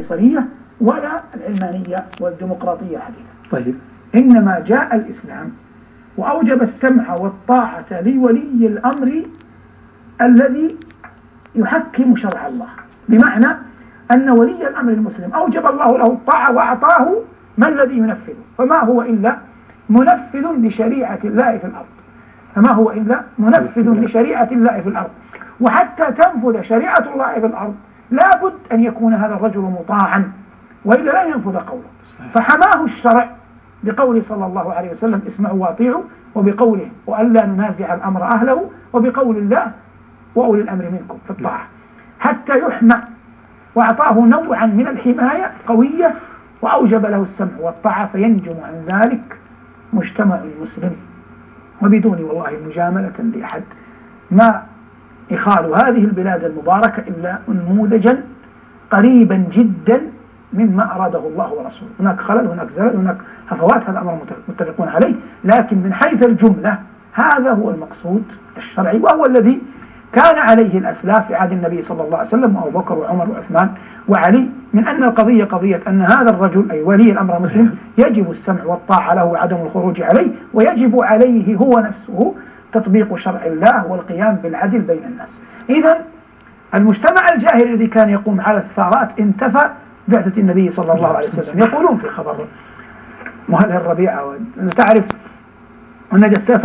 القيصرية ولا العلمانية والديمقراطية حديثا. طيب. إنما جاء الإسلام وأوجب السمع والطاعة لولي الأمر الذي يحكم شرع الله. بمعنى أن ولي الأمر المسلم أوجب الله له الطاعة وأعطاه ما الذي ينفذ فما هو إلا منفذ لشريعة الله في الأرض. فما هو إلا منفذ لشريعة الله في الأرض. وحتى تنفذ شريعة الله في الأرض لابد أن يكون هذا الرجل مطاعا وإلا لن ينفذ قوله. فحماه الشرع بقوله صلى الله عليه وسلم اسمعوا واطيعوا وبقوله وألا ننازع الأمر أهله وبقول الله وأولي الأمر منكم في الطاعة. حتى يحمى وأعطاه نوعا من الحماية قوية وأوجب له السمع والطاعة فينجم عن ذلك مجتمع المسلم وبدون والله مجاملة لأحد. ما إخال هذه البلاد المباركة إلا نموذجا قريبا جدا مما أراده الله ورسوله. هناك خلل هناك زلل هناك هفوات هذا أمر متفقون عليه. لكن من حيث الجملة هذا هو المقصود الشرعي وهو الذي كان عليه الأسلاف في عهد النبي صلى الله عليه وسلم وأبو بكر وعمر وعثمان وعلي من أن القضية قضية أن هذا الرجل أي ولي الأمر المسلم يجب السمع والطاعة له وعدم الخروج عليه ويجب عليه هو نفسه تطبيق شرع الله والقيام بالعدل بين الناس. إذا المجتمع الجاهلي الذي كان يقوم على الثارات انتفى بعثة النبي صلى الله عليه وسلم. يقولون في خبر مهل الربيعة تعرف أن جساس